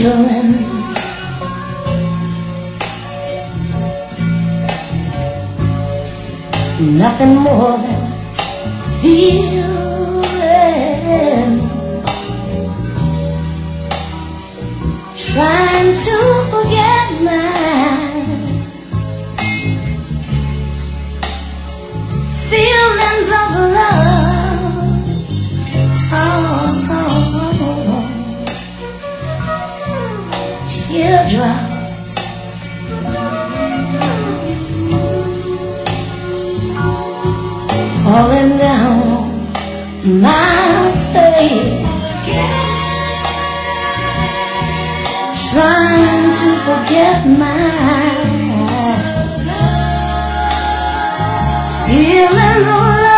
feeling. Nothing more than feeling. Trying to forget my Teardrops. Falling down my face. Trying to forget my feeling of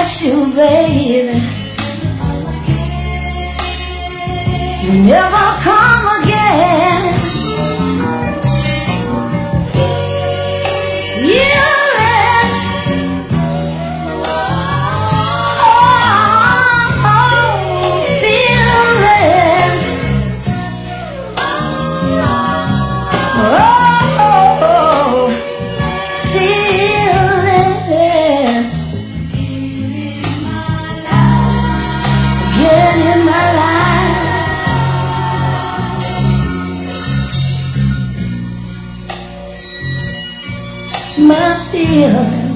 met you, baby. You never come again. My feelings.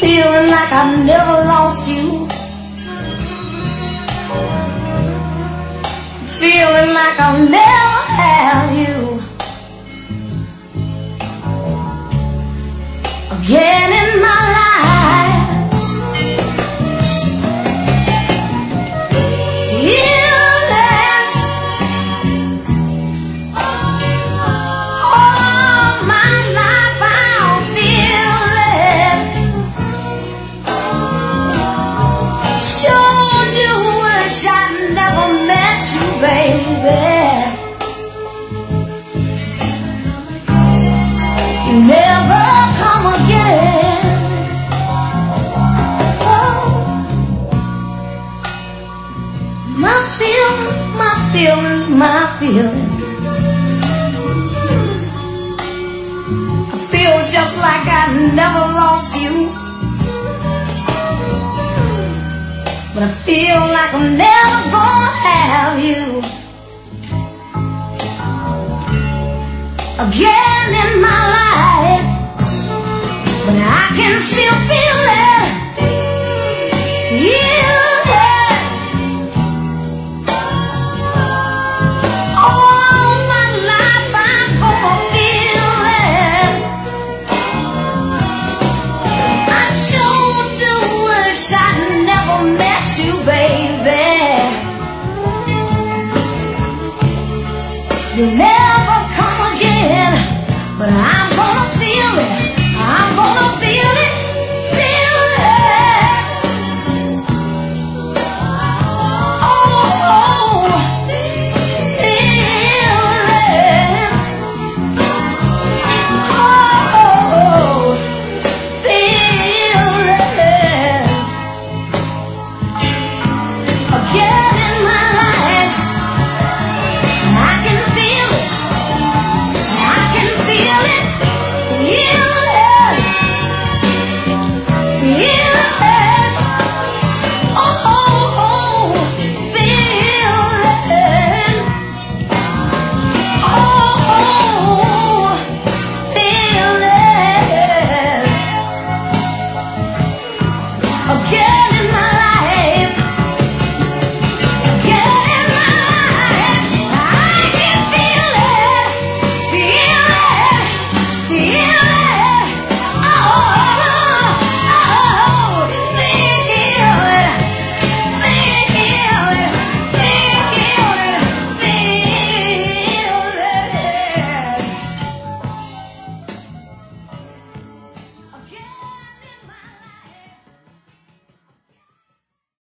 Feeling like I've never lost you. Feeling like I'll never have you. Again. In my life.